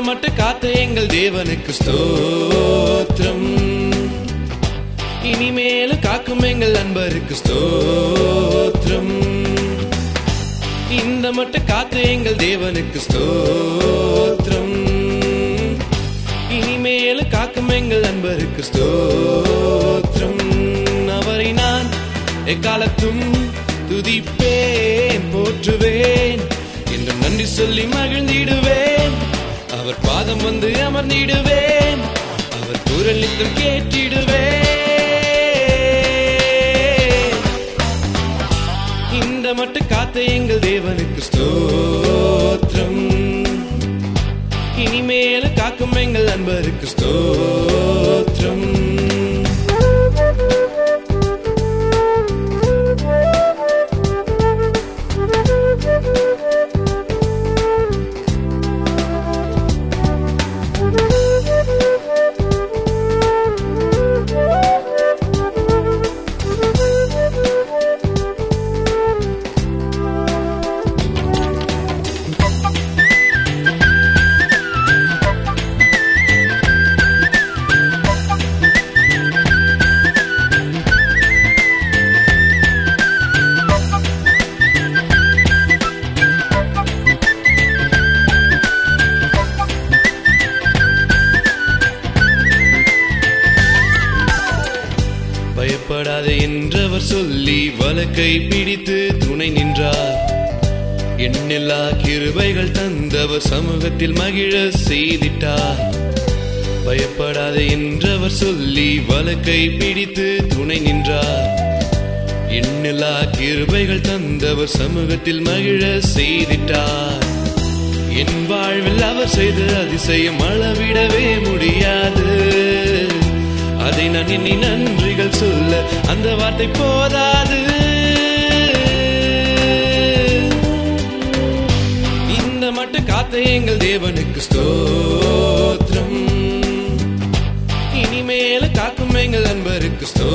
இந்த மட்டும் காத்த எங்கள் தேவனுக்கு ஸ்தோத்திரம். இனிமேலும் காக்கும் எங்கள் அன்பருக்கு ஸ்தோத்திரம். இந்த மட்டும் காத்து எங்கள் தேவனுக்கு ஸ்தோத்திரம். இனிமேலும் காக்கும் எங்கள் நண்பருக்கு ஸ்தோத்திரம். அவரை நான் எக்காலத்தும் துதிப்பேன் போற்றுவேன். என்று நன்றி சொல்லி மகிழ்ந்திடுவேன். அவர் பாதம் வந்து அமர்ந்திடுவேன். அவர் குரல் நித்தம் கேட்டிடுவேன். இந்த மட்டும் காத்த எங்கள் தேவனுக்கு ஸ்தோத்திரம். இனிமேல காக்கும் எங்கள் அன்பருக்கு ஸ்தோ அவர் சொல்லி வழக்கை பிடித்து துணை நின்றார். எண்ணில்லா கிருபைகள் தந்தவர் சமூகத்தில் மகிழ செய்திட்டார். பயப்படாதே என்றவர் சொல்லி வழக்கை பிடித்து துணை நின்றார். எண்ணில்லா கிருபைகள் தந்தவர் சமூகத்தில் மகிழ செய்திட்டார். என் வாழ்வில் அவர் செய்த அதிசயம் அளவிடவே முடியாது. அதை நான் எண்ணி நன்றிகள் சொல்ல அந்த வார்த்தை போதாது. இந்த மட்டும் காத்த எங்கள் தேவனுக்கு ஸ்தோத்திரம். இனிமேல காக்கும் எங்கள் அன்பருக்கு ஸ்தோ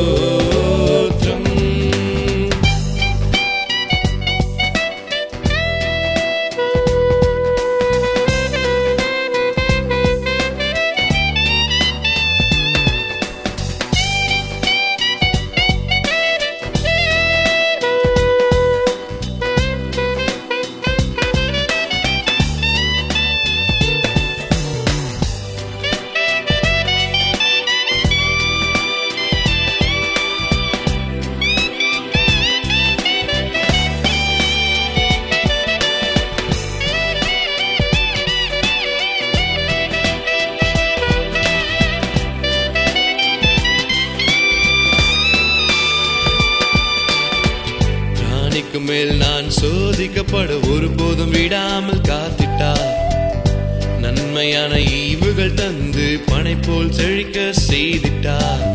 ராணிக்கு மேல் நான் சோதிக்கப்பட ஒருபோதும் விடாமல் காத்திட்டார் நன்மையான ஈவுகள் தந்து பனை போல் செழிக்க செய்திட்டார்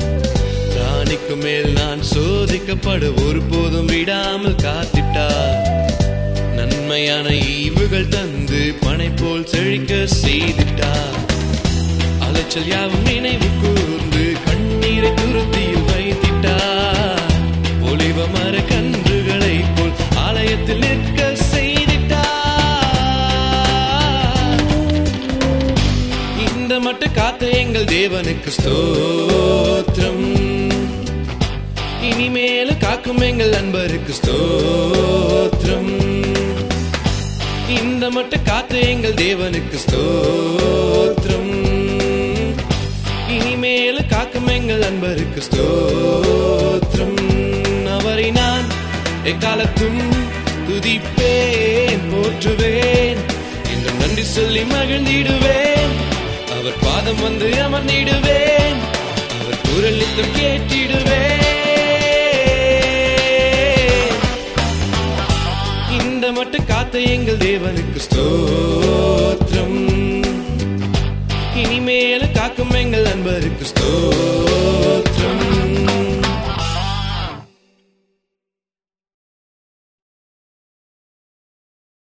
ராணிக்கு மேல் நான் சோதிக்கப்பட ஒருபோதும் விடாமல் காத்திட்டார் நன்மையான ஈவுகள் தந்து பனை போல் செழிக்க செய்திட்டார் அலைச்சல் யாவும் நினைவு கூர்ந்து கண்ணீரை துருத்தியில் வைத்திட்டார் ஒளிவ மர தேவனுக்கு ஸ்தோத்திரம். இனிமேல காக்கும் எங்கள் நண்பருக்கு ஸ்தோத்திரம். இந்த மட்டும் காத்து எங்கள் தேவனுக்கு ஸ்தோத்திரம். இனிமேல காக்கும் எங்கள் நண்பருக்கு ஸ்தோத்திரம். அவரை நான் எக்காலத்தும் துதிப்பேன் போற்றுவேன். என்று நன்றி சொல்லி மகிழ்ந்திடுவேன். அவர் பாதம் வந்து அமர்ந்திடுவேன். அவர் குரல் நித்தம் கேட்டிடுவேன். இந்த மட்டும் காத்த எங்கள் தேவனுக்கு ஸ்தோத்திரம். இனிமேல காக்கும் எங்கள் அன்பருக்கு ஸ்தோத்திரம்.